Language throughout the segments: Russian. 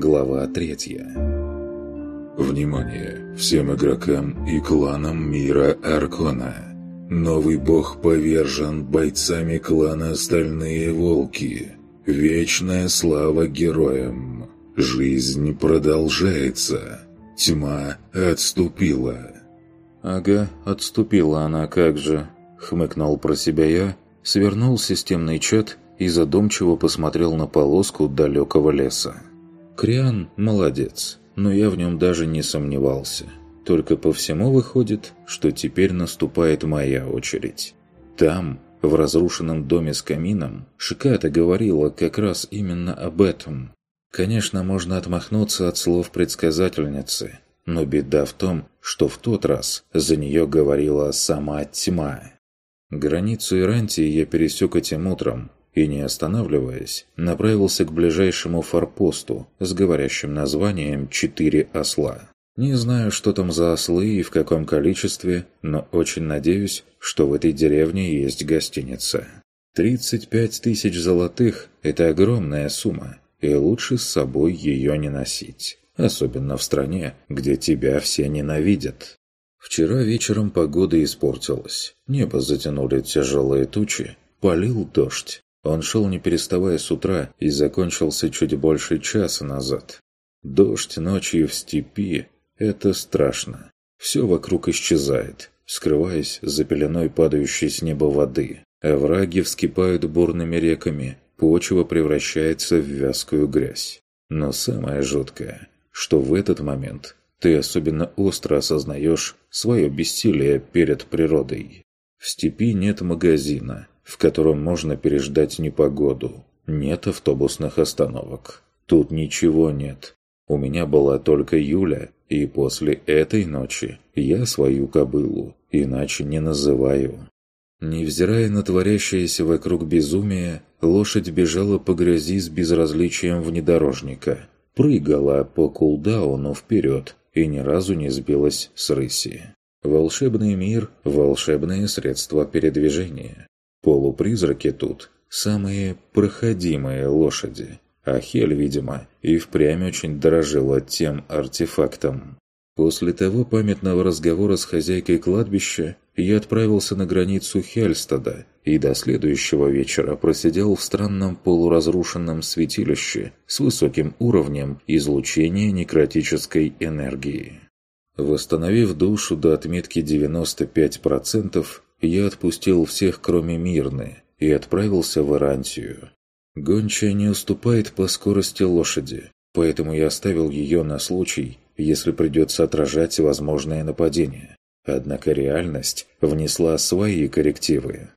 Глава третья. Внимание всем игрокам и кланам мира Аркона. Новый бог повержен бойцами клана Стальные Волки. Вечная слава героям. Жизнь продолжается. Тьма отступила. «Ага, отступила она как же», — хмыкнул про себя я, свернул системный чат и задумчиво посмотрел на полоску далекого леса. Криан молодец, но я в нем даже не сомневался. Только по всему выходит, что теперь наступает моя очередь. Там, в разрушенном доме с камином, Шиката говорила как раз именно об этом. Конечно, можно отмахнуться от слов предсказательницы, но беда в том, что в тот раз за нее говорила сама тьма. Границу Ирантии я пересек этим утром, и, не останавливаясь, направился к ближайшему форпосту с говорящим названием «Четыре осла». Не знаю, что там за ослы и в каком количестве, но очень надеюсь, что в этой деревне есть гостиница. 35 тысяч золотых – это огромная сумма, и лучше с собой ее не носить. Особенно в стране, где тебя все ненавидят. Вчера вечером погода испортилась. Небо затянули тяжелые тучи, полил дождь. Он шел не переставая с утра и закончился чуть больше часа назад. Дождь ночью в степи – это страшно. Все вокруг исчезает, скрываясь за пеленой падающей с неба воды. Овраги вскипают бурными реками, почва превращается в вязкую грязь. Но самое жуткое, что в этот момент ты особенно остро осознаешь свое бессилие перед природой. В степи нет магазина, в котором можно переждать непогоду. Нет автобусных остановок. Тут ничего нет. У меня была только Юля, и после этой ночи я свою кобылу иначе не называю. Невзирая на творящееся вокруг безумие, лошадь бежала по грязи с безразличием внедорожника. Прыгала по кулдауну вперед и ни разу не сбилась с рыси. Волшебный мир – волшебные средства передвижения. Полупризраки тут – самые проходимые лошади. А Хель, видимо, и впрямь очень дорожила тем артефактом. После того памятного разговора с хозяйкой кладбища я отправился на границу Хельстада и до следующего вечера просидел в странном полуразрушенном святилище с высоким уровнем излучения некротической энергии. Восстановив душу до отметки 95%, я отпустил всех, кроме Мирны, и отправился в Ирантию. Гончая не уступает по скорости лошади, поэтому я оставил ее на случай, если придется отражать возможное нападение. Однако реальность внесла свои коррективы.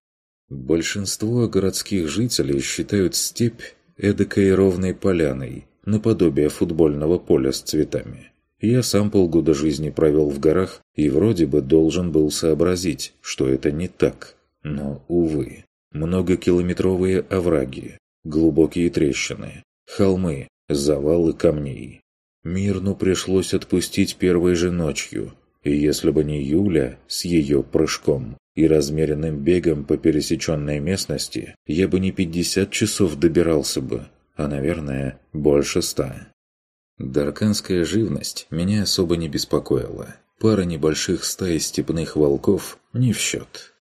Большинство городских жителей считают степь эдакой ровной поляной, наподобие футбольного поля с цветами. Я сам полгода жизни провел в горах и вроде бы должен был сообразить, что это не так. Но, увы, многокилометровые овраги, глубокие трещины, холмы, завалы камней. Мирну пришлось отпустить первой же ночью, и если бы не Юля с ее прыжком и размеренным бегом по пересеченной местности, я бы не 50 часов добирался бы, а, наверное, больше ста. Дарканская живность меня особо не беспокоила. Пара небольших стай степных волков не в счет.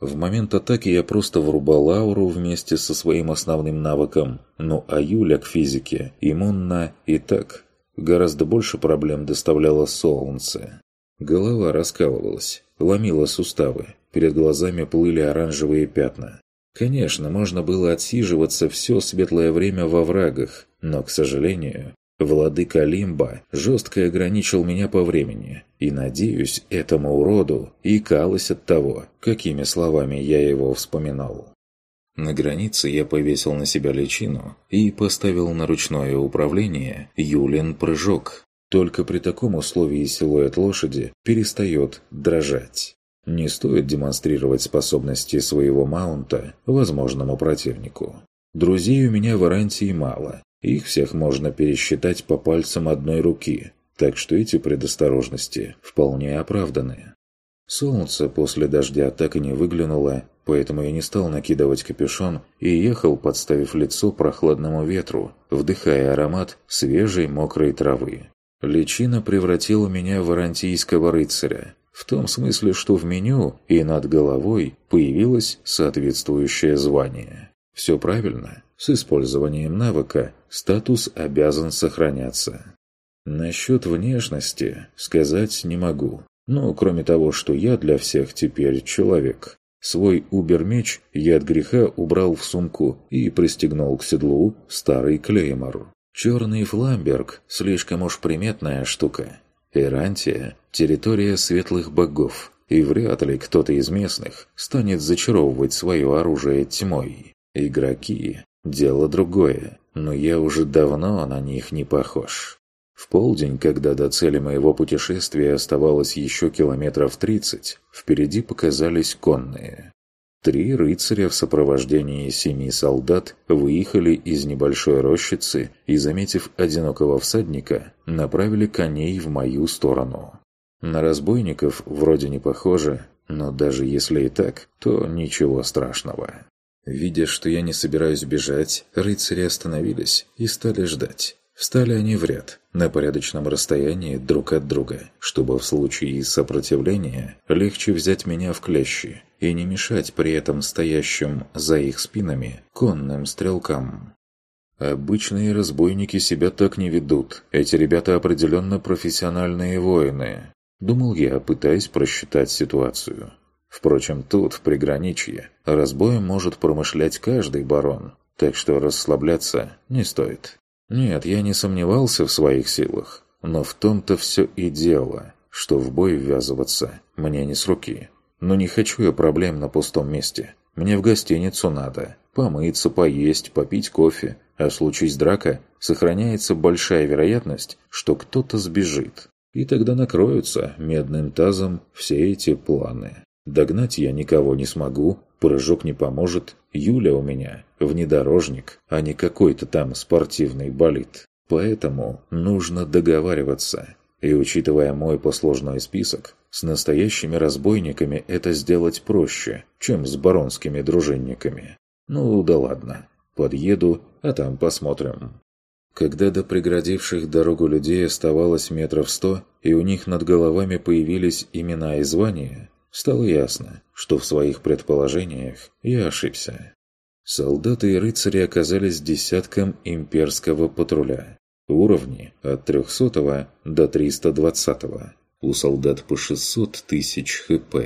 В момент атаки я просто врубал ауру вместе со своим основным навыком, ну а Юля к физике иммунна и так. Гораздо больше проблем доставляло солнце. Голова раскалывалась, ломила суставы, перед глазами плыли оранжевые пятна. Конечно, можно было отсиживаться все светлое время во врагах, но, к сожалению, Владыка Лимба жестко ограничил меня по времени, и, надеюсь, этому уроду икалось от того, какими словами я его вспоминал. На границе я повесил на себя личину и поставил на ручное управление Юлин прыжок. Только при таком условии силуэт лошади перестает дрожать. Не стоит демонстрировать способности своего маунта возможному противнику. Друзей у меня в Арантии мало, их всех можно пересчитать по пальцам одной руки, так что эти предосторожности вполне оправданы. Солнце после дождя так и не выглянуло, поэтому я не стал накидывать капюшон и ехал, подставив лицо прохладному ветру, вдыхая аромат свежей мокрой травы. Личина превратила меня в арантийского рыцаря, в том смысле, что в меню и над головой появилось соответствующее звание. Все правильно, с использованием навыка статус обязан сохраняться. Насчет внешности сказать не могу. Ну, кроме того, что я для всех теперь человек. Свой убер-меч я от греха убрал в сумку и пристегнул к седлу старый клеймор. Черный фламберг – слишком уж приметная штука. Эрантия – территория светлых богов, и вряд ли кто-то из местных станет зачаровывать свое оружие тьмой. Игроки – дело другое, но я уже давно на них не похож. В полдень, когда до цели моего путешествия оставалось еще километров тридцать, впереди показались конные. Три рыцаря в сопровождении семи солдат выехали из небольшой рощицы и, заметив одинокого всадника, направили коней в мою сторону. На разбойников вроде не похоже, но даже если и так, то ничего страшного. Видя, что я не собираюсь бежать, рыцари остановились и стали ждать. Встали они в ряд, на порядочном расстоянии друг от друга, чтобы в случае сопротивления легче взять меня в клещи и не мешать при этом стоящим за их спинами конным стрелкам. Обычные разбойники себя так не ведут. Эти ребята определенно профессиональные воины. Думал я, пытаясь просчитать ситуацию. Впрочем, тут, в приграничье, разбоем может промышлять каждый барон, так что расслабляться не стоит. Нет, я не сомневался в своих силах, но в том-то все и дело, что в бой ввязываться мне не с руки. Но не хочу я проблем на пустом месте. Мне в гостиницу надо. Помыться, поесть, попить кофе. А случись драка, сохраняется большая вероятность, что кто-то сбежит. И тогда накроются медным тазом все эти планы. Догнать я никого не смогу, прыжок не поможет. Юля у меня внедорожник, а не какой-то там спортивный болид. Поэтому нужно договариваться. И учитывая мой послужной список, с настоящими разбойниками это сделать проще, чем с баронскими дружинниками. Ну да ладно, подъеду, а там посмотрим. Когда до преградивших дорогу людей оставалось метров сто, и у них над головами появились имена и звания, стало ясно, что в своих предположениях я ошибся. Солдаты и рыцари оказались десятком имперского патруля. Уровни от 300 до 320. У солдат по 600 тысяч хп,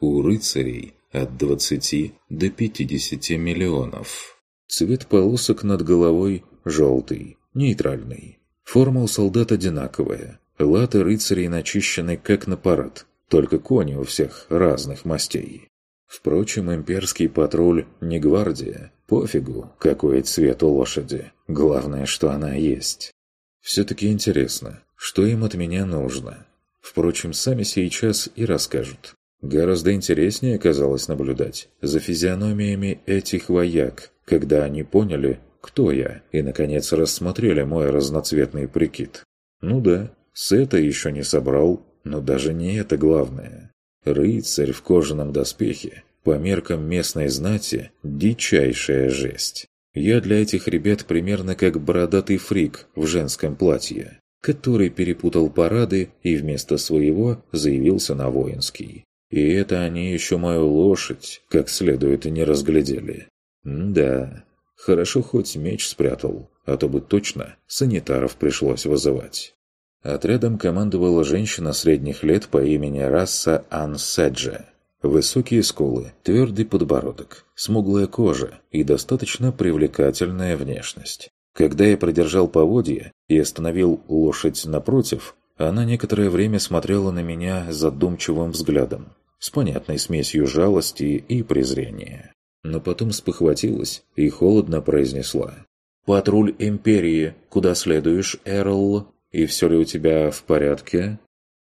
у рыцарей от 20 до 50 миллионов. Цвет полосок над головой желтый, нейтральный. Форма у солдат одинаковая. Латы рыцарей начищены как на парад, только кони у всех разных мастей. Впрочем, имперский патруль не гвардия. Пофигу, какой цвет у лошади. Главное, что она есть. Все-таки интересно, что им от меня нужно. Впрочем, сами сейчас и расскажут. Гораздо интереснее оказалось наблюдать за физиономиями этих вояк, когда они поняли, кто я, и, наконец, рассмотрели мой разноцветный прикид. Ну да, с это еще не собрал, но даже не это главное. Рыцарь в кожаном доспехе, по меркам местной знати, дичайшая жесть. Я для этих ребят примерно как бородатый фрик в женском платье, который перепутал парады и вместо своего заявился на воинский. И это они еще мою лошадь как следует не разглядели. Да, хорошо хоть меч спрятал, а то бы точно санитаров пришлось вызывать. Отрядом командовала женщина средних лет по имени Расса Ансаджа. Высокие скулы, твердый подбородок, смуглая кожа и достаточно привлекательная внешность. Когда я продержал поводья и остановил лошадь напротив, она некоторое время смотрела на меня задумчивым взглядом, с понятной смесью жалости и презрения. Но потом спохватилась и холодно произнесла. «Патруль Империи, куда следуешь, Эрл?» И все ли у тебя в порядке?»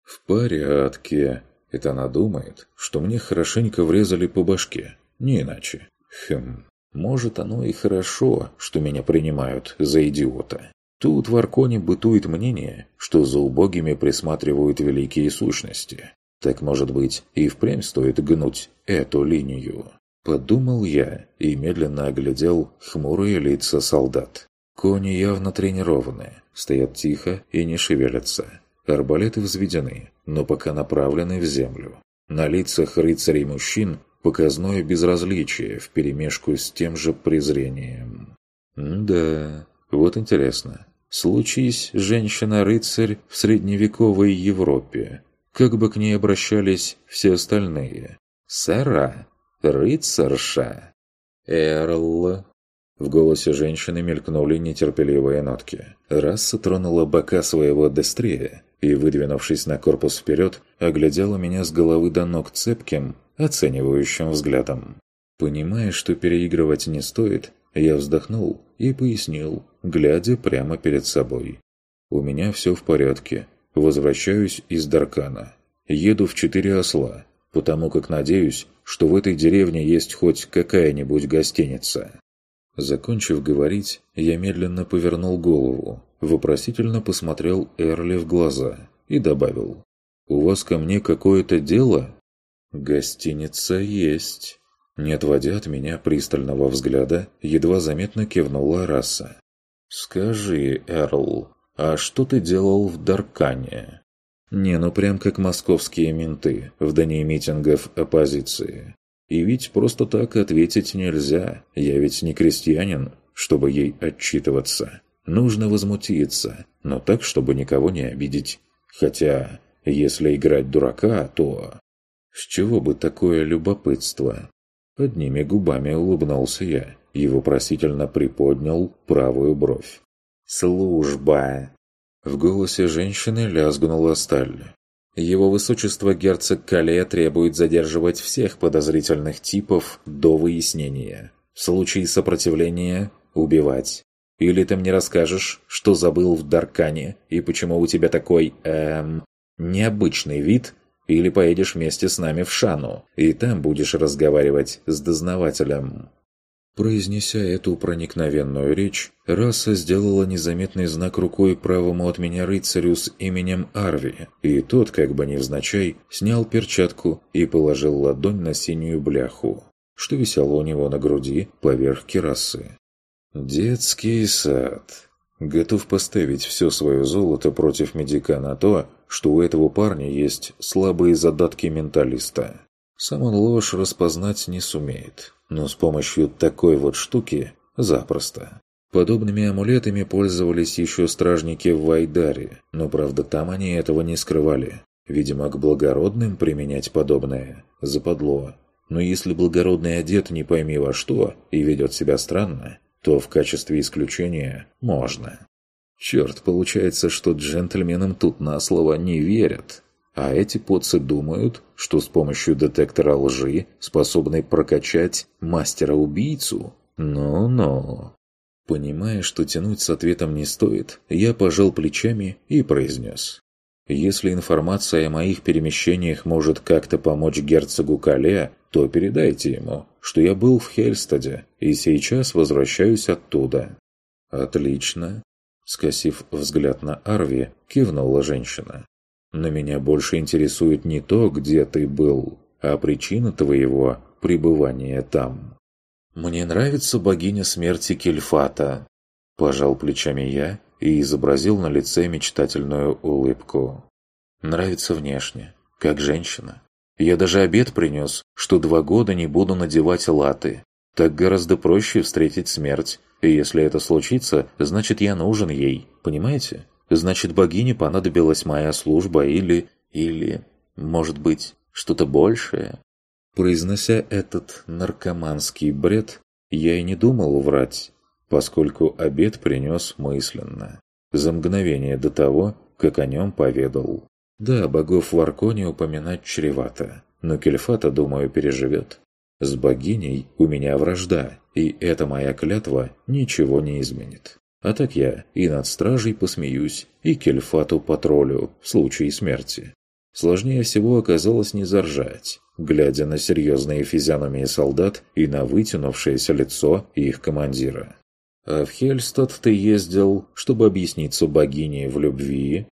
«В порядке». Это она думает, что мне хорошенько врезали по башке. Не иначе. Хм. Может, оно и хорошо, что меня принимают за идиота. Тут в Арконе бытует мнение, что за убогими присматривают великие сущности. Так, может быть, и впрямь стоит гнуть эту линию. Подумал я и медленно оглядел хмурые лица солдат. Кони явно тренированы, стоят тихо и не шевелятся. Арбалеты взведены, но пока направлены в землю. На лицах рыцарей мужчин показное безразличие вперемешку с тем же презрением. да, вот интересно. Случись женщина-рыцарь в средневековой Европе, как бы к ней обращались все остальные? «Сэра? Рыцарша?» «Эрл?» В голосе женщины мелькнули нетерпеливые нотки. Расса тронула бока своего дестрия и, выдвинувшись на корпус вперед, оглядела меня с головы до ног цепким, оценивающим взглядом. Понимая, что переигрывать не стоит, я вздохнул и пояснил, глядя прямо перед собой. «У меня все в порядке. Возвращаюсь из Даркана. Еду в четыре осла, потому как надеюсь, что в этой деревне есть хоть какая-нибудь гостиница». Закончив говорить, я медленно повернул голову, вопросительно посмотрел Эрли в глаза и добавил. «У вас ко мне какое-то дело?» «Гостиница есть». Не отводя от меня пристального взгляда, едва заметно кивнула раса. «Скажи, Эрл, а что ты делал в Даркане?» «Не, ну прям как московские менты в дни митингов оппозиции. И ведь просто так ответить нельзя. Я ведь не крестьянин, чтобы ей отчитываться. Нужно возмутиться, но так, чтобы никого не обидеть. Хотя, если играть дурака, то... С чего бы такое любопытство? Одними губами улыбнулся я и вопросительно приподнял правую бровь. «Служба!» В голосе женщины лязгнула сталь. Его высочество герцог Кале требует задерживать всех подозрительных типов до выяснения. В случае сопротивления – убивать. Или ты мне расскажешь, что забыл в Даркане, и почему у тебя такой, эм, необычный вид, или поедешь вместе с нами в Шану, и там будешь разговаривать с дознавателем. Произнеся эту проникновенную речь, раса сделала незаметный знак рукой правому от меня рыцарю с именем Арви, и тот, как бы невзначай, снял перчатку и положил ладонь на синюю бляху, что висело у него на груди поверх керасы. «Детский сад. Готов поставить все свое золото против медика на то, что у этого парня есть слабые задатки менталиста. Сам он ложь распознать не сумеет, но с помощью такой вот штуки запросто. Подобными амулетами пользовались еще стражники в Вайдаре, но правда там они этого не скрывали. Видимо, к благородным применять подобное западло. Но если благородный одет не пойми во что и ведет себя странно, то в качестве исключения можно. Черт, получается, что джентльменам тут на слово не верят. А эти поцы думают, что с помощью детектора лжи способны прокачать мастера-убийцу? Ну-ну. Понимая, что тянуть с ответом не стоит, я пожал плечами и произнес. Если информация о моих перемещениях может как-то помочь герцогу Кале, то передайте ему, что я был в Хельстаде и сейчас возвращаюсь оттуда. Отлично. Скосив взгляд на Арви, кивнула женщина. Но меня больше интересует не то, где ты был, а причина твоего пребывания там. Мне нравится богиня смерти Кельфата. Пожал плечами я и изобразил на лице мечтательную улыбку. Нравится внешне, как женщина. Я даже обед принес, что два года не буду надевать латы. Так гораздо проще встретить смерть. И если это случится, значит я нужен ей, понимаете? Значит, богине понадобилась моя служба или... или... может быть, что-то большее? Произнося этот наркоманский бред, я и не думал врать, поскольку обед принес мысленно, за мгновение до того, как о нем поведал. Да, богов в Арконе упоминать чревато, но Кельфата, думаю, переживет. С богиней у меня вражда, и эта моя клятва ничего не изменит. А так я и над стражей посмеюсь, и кельфату патролю в случае смерти. Сложнее всего оказалось не заржать, глядя на серьезные физиономии солдат и на вытянувшееся лицо их командира. «А в Хельстад ты ездил, чтобы объясниться богине в любви?»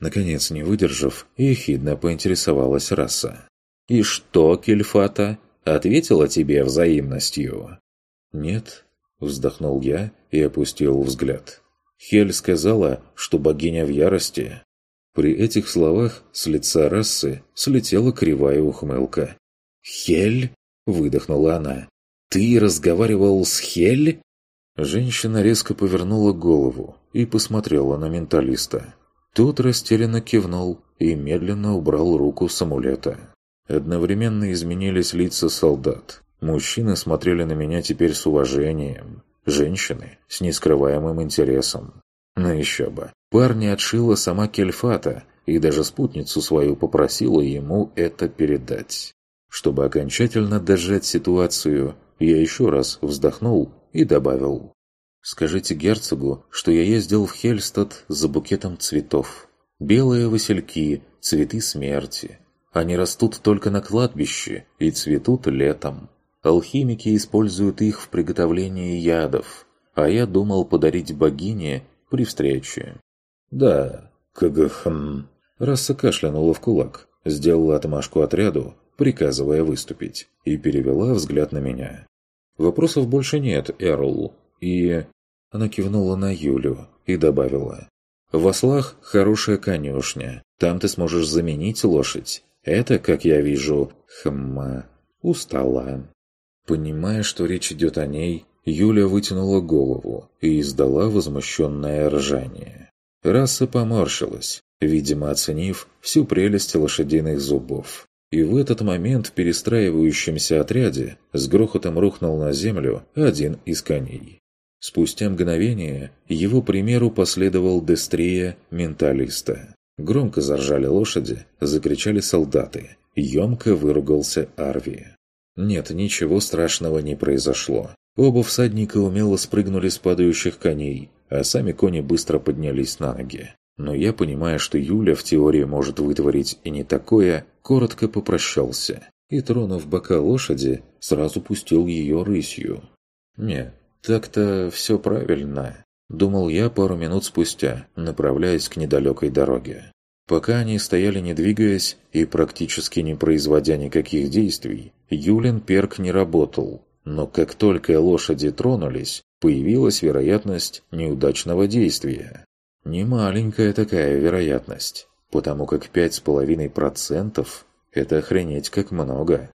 Наконец, не выдержав, ехидно поинтересовалась раса. «И что, Кельфата? ответила тебе взаимностью?» «Нет», – вздохнул я и опустил взгляд. Хель сказала, что богиня в ярости. При этих словах с лица расы слетела кривая ухмылка. «Хель?» – выдохнула она. «Ты разговаривал с Хель?» Женщина резко повернула голову и посмотрела на менталиста. Тот растерянно кивнул и медленно убрал руку с амулета. Одновременно изменились лица солдат. Мужчины смотрели на меня теперь с уважением, женщины – с нескрываемым интересом. Но еще бы, парни отшила сама Кельфата и даже спутницу свою попросила ему это передать. Чтобы окончательно дожать ситуацию, я еще раз вздохнул и добавил. «Скажите герцогу, что я ездил в Хельстад за букетом цветов. Белые васильки, цветы смерти. Они растут только на кладбище и цветут летом. Алхимики используют их в приготовлении ядов, а я думал подарить богине при встрече». «Да, КГХМ...» Раса кашлянула в кулак, сделала отмашку отряду, приказывая выступить, и перевела взгляд на меня. «Вопросов больше нет, Эрл, и...» Она кивнула на Юлю и добавила. «В ослах хорошая конюшня, там ты сможешь заменить лошадь. Это, как я вижу, хм... устала». Понимая, что речь идет о ней, Юля вытянула голову и издала возмущенное ржание. Раса поморщилась, видимо, оценив всю прелесть лошадиных зубов. И в этот момент в перестраивающемся отряде с грохотом рухнул на землю один из коней. Спустя мгновение его примеру последовал Дестрия менталиста. Громко заржали лошади, закричали солдаты. Емко выругался Арви. Нет, ничего страшного не произошло. Оба всадника умело спрыгнули с падающих коней, а сами кони быстро поднялись на ноги. Но я, понимая, что Юля в теории может вытворить и не такое, коротко попрощался и, тронув бока лошади, сразу пустил ее рысью. «Не, так-то все правильно», — думал я пару минут спустя, направляясь к недалекой дороге. Пока они стояли не двигаясь и практически не производя никаких действий, Юлин перк не работал, но как только лошади тронулись, появилась вероятность неудачного действия. Немаленькая такая вероятность, потому как 5,5% – это охренеть как много.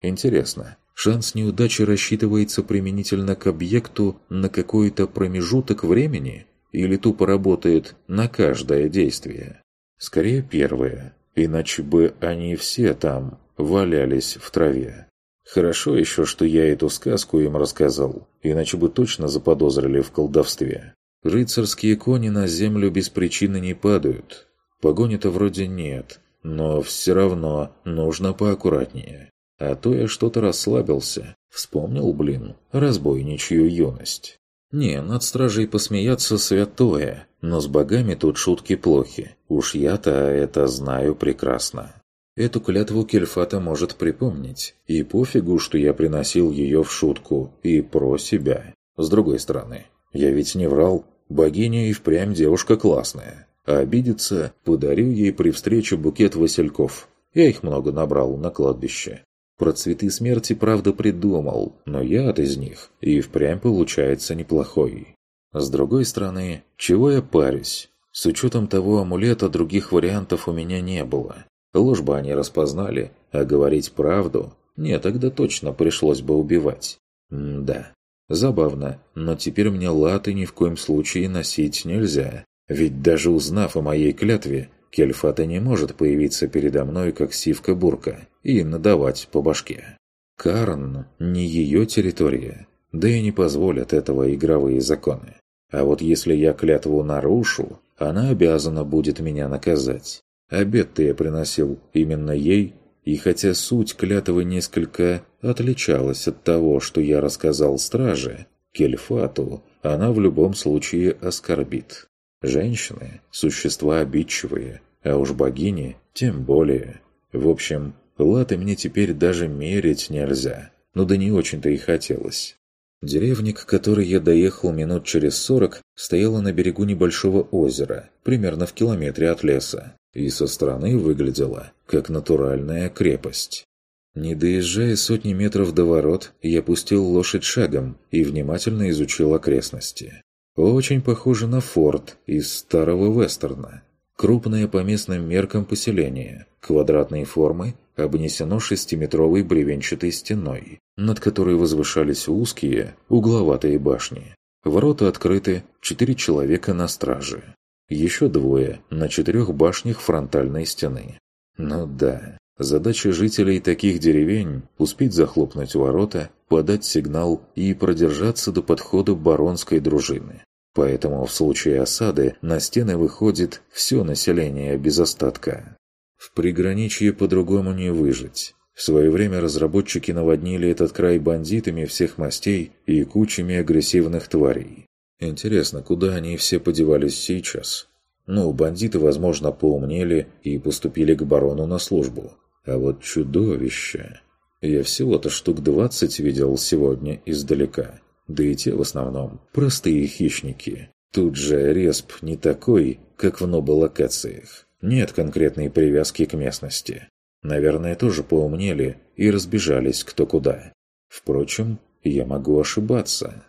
Интересно, шанс неудачи рассчитывается применительно к объекту на какой-то промежуток времени или тупо работает на каждое действие? Скорее первое, иначе бы они все там валялись в траве. Хорошо еще, что я эту сказку им рассказал, иначе бы точно заподозрили в колдовстве. Рыцарские кони на землю без причины не падают. Погони-то вроде нет, но все равно нужно поаккуратнее. А то я что-то расслабился. Вспомнил, блин, разбойничью юность. Не, над стражей посмеяться святое, но с богами тут шутки плохи. Уж я-то это знаю прекрасно. Эту клятву Кельфата может припомнить, и пофигу, что я приносил ее в шутку и про себя. С другой стороны, я ведь не врал, Богиня и впрямь девушка классная. А обидеться, подарю ей при встрече букет васильков. Я их много набрал на кладбище. Про цветы смерти, правда, придумал, но яд из них и впрямь получается неплохой. С другой стороны, чего я парюсь? С учетом того амулета других вариантов у меня не было. Ложь бы они распознали, а говорить правду... Нет, тогда точно пришлось бы убивать. М да. Забавно, но теперь мне латы ни в коем случае носить нельзя. Ведь даже узнав о моей клятве, Кельфата не может появиться передо мной, как сивка-бурка, и надавать по башке. Карн – не ее территория, да и не позволят этого игровые законы. А вот если я клятву нарушу, она обязана будет меня наказать. Обед-то я приносил именно ей и хотя суть клятвы несколько отличалась от того, что я рассказал страже, Кельфату она в любом случае оскорбит. Женщины – существа обидчивые, а уж богини тем более. В общем, латы мне теперь даже мерить нельзя. Ну да не очень-то и хотелось. Деревня, к которой я доехал минут через сорок, стояла на берегу небольшого озера, примерно в километре от леса и со стороны выглядела как натуральная крепость. Не доезжая сотни метров до ворот, я пустил лошадь шагом и внимательно изучил окрестности. Очень похоже на форт из старого вестерна. Крупное по местным меркам поселение, квадратной формы, обнесено шестиметровой бревенчатой стеной, над которой возвышались узкие, угловатые башни. Ворота открыты, четыре человека на страже. Еще двое на четырех башнях фронтальной стены. Ну да, задача жителей таких деревень – успеть захлопнуть ворота, подать сигнал и продержаться до подхода баронской дружины. Поэтому в случае осады на стены выходит все население без остатка. В приграничье по-другому не выжить. В свое время разработчики наводнили этот край бандитами всех мастей и кучами агрессивных тварей. Интересно, куда они все подевались сейчас? Ну, бандиты, возможно, поумнели и поступили к барону на службу. А вот чудовища... Я всего-то штук двадцать видел сегодня издалека. Да и те в основном простые хищники. Тут же респ не такой, как в ноболокациях. Нет конкретной привязки к местности. Наверное, тоже поумнели и разбежались кто куда. Впрочем, я могу ошибаться.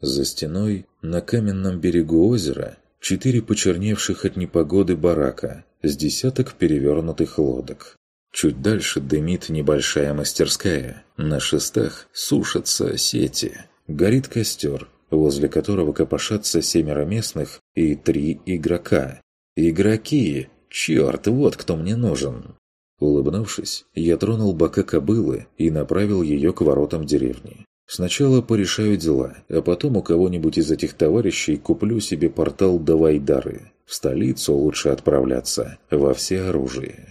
За стеной, на каменном берегу озера, четыре почерневших от непогоды барака с десяток перевернутых лодок. Чуть дальше дымит небольшая мастерская. На шестах сушатся сети. Горит костер, возле которого копошатся семеро местных и три игрока. Игроки! Черт, вот кто мне нужен! Улыбнувшись, я тронул бока кобылы и направил ее к воротам деревни. Сначала порешаю дела, а потом у кого-нибудь из этих товарищей куплю себе портал до Вайдары. В столицу лучше отправляться, во все оружие.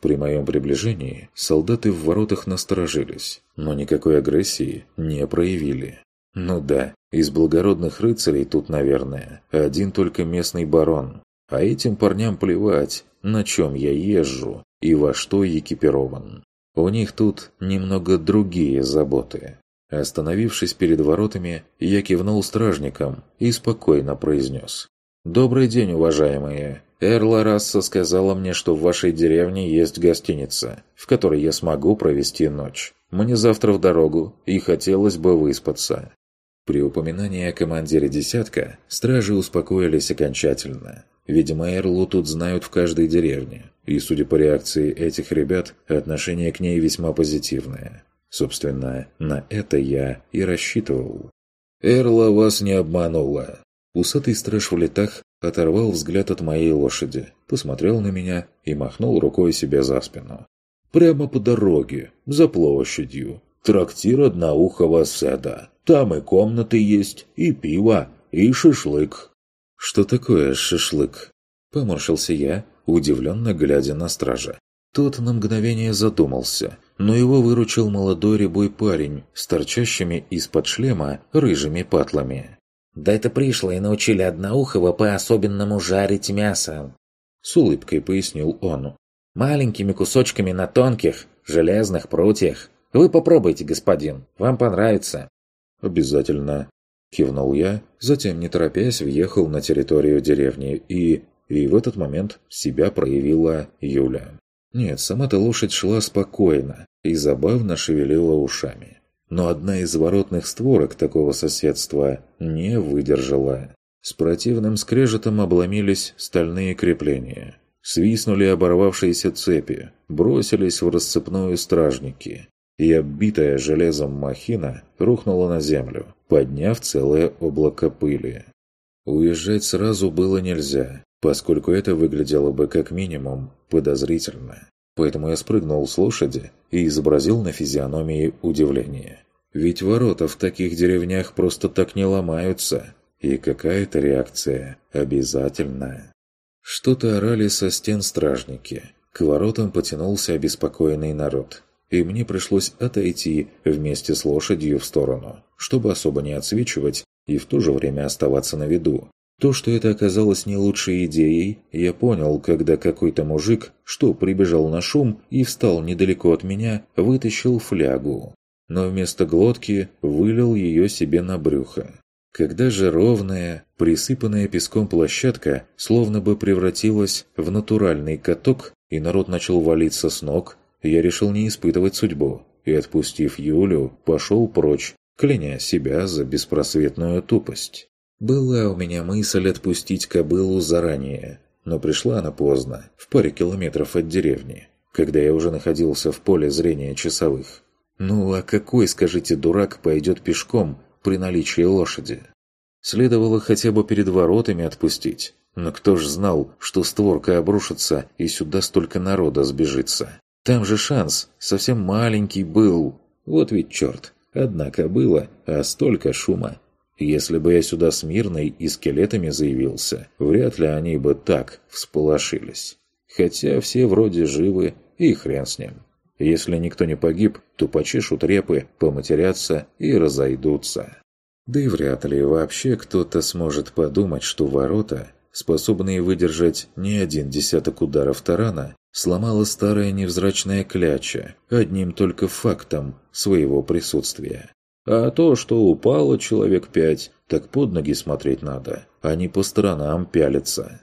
При моем приближении солдаты в воротах насторожились, но никакой агрессии не проявили. Ну да, из благородных рыцарей тут, наверное, один только местный барон. А этим парням плевать, на чем я езжу и во что экипирован. У них тут немного другие заботы. Остановившись перед воротами, я кивнул стражникам и спокойно произнес. «Добрый день, уважаемые. Эрла Расса сказала мне, что в вашей деревне есть гостиница, в которой я смогу провести ночь. Мне завтра в дорогу, и хотелось бы выспаться». При упоминании о командире «десятка» стражи успокоились окончательно. Видимо, Эрлу тут знают в каждой деревне, и, судя по реакции этих ребят, отношение к ней весьма позитивное. Собственно, на это я и рассчитывал. «Эрла вас не обманула!» Усатый страж в летах оторвал взгляд от моей лошади, посмотрел на меня и махнул рукой себе за спину. «Прямо по дороге, за площадью. Трактир одноухого седа. Там и комнаты есть, и пиво, и шашлык. «Что такое шашлык?» Поморщился я, удивленно глядя на стража. Тот на мгновение задумался, но его выручил молодой рябой парень с торчащими из-под шлема рыжими патлами. «Да это пришлые научили Одноухого по-особенному жарить мясо», — с улыбкой пояснил он. «Маленькими кусочками на тонких, железных прутьях. Вы попробуйте, господин, вам понравится». «Обязательно», Кивнул я, затем, не торопясь, въехал на территорию деревни и... И в этот момент себя проявила Юля. Нет, сама-то лошадь шла спокойно и забавно шевелила ушами. Но одна из воротных створок такого соседства не выдержала. С противным скрежетом обломились стальные крепления. Свистнули оборвавшиеся цепи, бросились в расцепную стражники и оббитая железом махина рухнула на землю, подняв целое облако пыли. Уезжать сразу было нельзя, поскольку это выглядело бы как минимум подозрительно. Поэтому я спрыгнул с лошади и изобразил на физиономии удивление. Ведь ворота в таких деревнях просто так не ломаются, и какая-то реакция обязательная. Что-то орали со стен стражники. К воротам потянулся обеспокоенный народ и мне пришлось отойти вместе с лошадью в сторону, чтобы особо не отсвечивать и в то же время оставаться на виду. То, что это оказалось не лучшей идеей, я понял, когда какой-то мужик, что прибежал на шум и встал недалеко от меня, вытащил флягу. Но вместо глотки вылил ее себе на брюхо. Когда же ровная, присыпанная песком площадка словно бы превратилась в натуральный каток, и народ начал валиться с ног, я решил не испытывать судьбу и, отпустив Юлю, пошел прочь, кляня себя за беспросветную тупость. Была у меня мысль отпустить кобылу заранее, но пришла она поздно, в паре километров от деревни, когда я уже находился в поле зрения часовых. Ну а какой, скажите, дурак пойдет пешком при наличии лошади? Следовало хотя бы перед воротами отпустить. Но кто ж знал, что створка обрушится и сюда столько народа сбежится? Там же шанс совсем маленький был. Вот ведь черт. Однако было, а столько шума. Если бы я сюда с мирной и скелетами заявился, вряд ли они бы так всполошились. Хотя все вроде живы, и хрен с ним. Если никто не погиб, то почешут репы, поматерятся и разойдутся. Да и вряд ли вообще кто-то сможет подумать, что ворота, способные выдержать не один десяток ударов тарана, сломала старая невзрачная кляча одним только фактом своего присутствия. А то, что упало человек пять, так под ноги смотреть надо, а не по сторонам пялиться.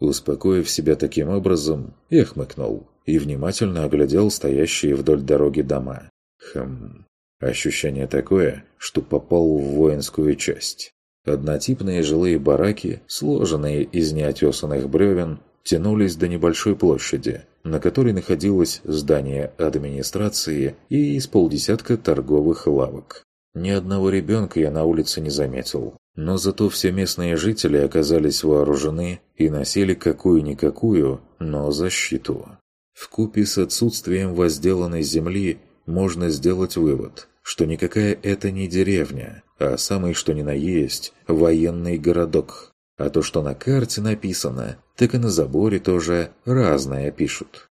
Успокоив себя таким образом, я хмыкнул и внимательно оглядел стоящие вдоль дороги дома. Хм, ощущение такое, что попал в воинскую часть. Однотипные жилые бараки, сложенные из неотесанных бревен, тянулись до небольшой площади, на которой находилось здание администрации и из полдесятка торговых лавок. Ни одного ребенка я на улице не заметил, но зато все местные жители оказались вооружены и носили какую-никакую, но защиту. В купе с отсутствием возделанной земли можно сделать вывод, что никакая это не деревня, а самый что ни на есть военный городок. А то, что на карте написано, так и на заборе тоже разное пишут.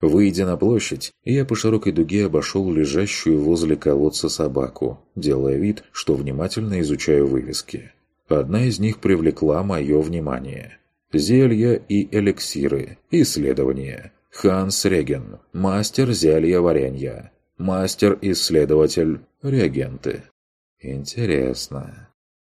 Выйдя на площадь, я по широкой дуге обошел лежащую возле колодца собаку, делая вид, что внимательно изучаю вывески. Одна из них привлекла мое внимание. Зелья и эликсиры. Исследования. Ханс Реген. Мастер зелья варенья. Мастер-исследователь. Реагенты. Интересно.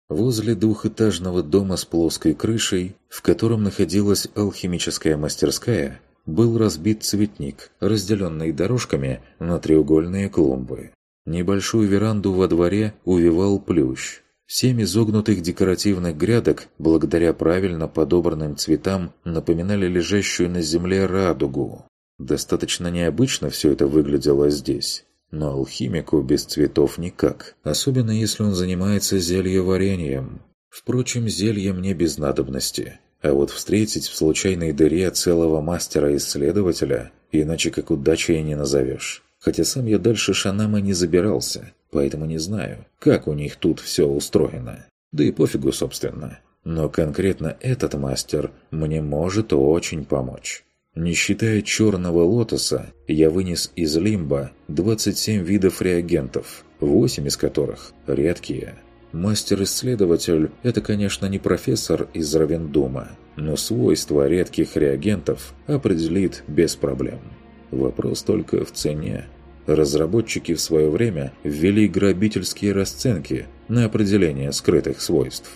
Возле двухэтажного дома с плоской крышей, в котором находилась алхимическая мастерская, был разбит цветник, разделенный дорожками на треугольные клумбы. Небольшую веранду во дворе увивал плющ. Семь изогнутых декоративных грядок, благодаря правильно подобранным цветам, напоминали лежащую на земле радугу. Достаточно необычно все это выглядело здесь. Но алхимику без цветов никак, особенно если он занимается зельеварением. Впрочем, зелье мне без надобности. А вот встретить в случайной дыре целого мастера-исследователя, иначе как удачей не назовешь. Хотя сам я дальше Шанама не забирался, поэтому не знаю, как у них тут все устроено. Да и пофигу, собственно. Но конкретно этот мастер мне может очень помочь. Не считая черного лотоса, я вынес из лимба 27 видов реагентов, 8 из которых редкие. Мастер-исследователь – это, конечно, не профессор из Равендума, но свойства редких реагентов определит без проблем. Вопрос только в цене. Разработчики в свое время ввели грабительские расценки на определение скрытых свойств.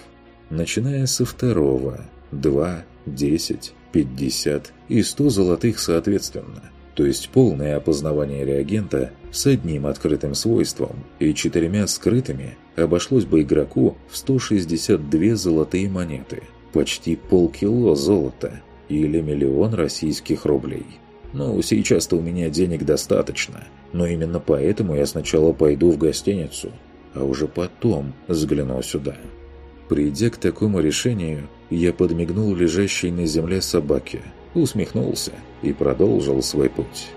Начиная со второго – 2, 10, 50 и 100 золотых соответственно, то есть полное опознавание реагента с одним открытым свойством и четырьмя скрытыми обошлось бы игроку в 162 золотые монеты, почти полкило золота или миллион российских рублей. Ну, сейчас-то у меня денег достаточно, но именно поэтому я сначала пойду в гостиницу, а уже потом взгляну сюда. Придя к такому решению, я подмигнул лежащей на земле собаке, усмехнулся и продолжил свой путь.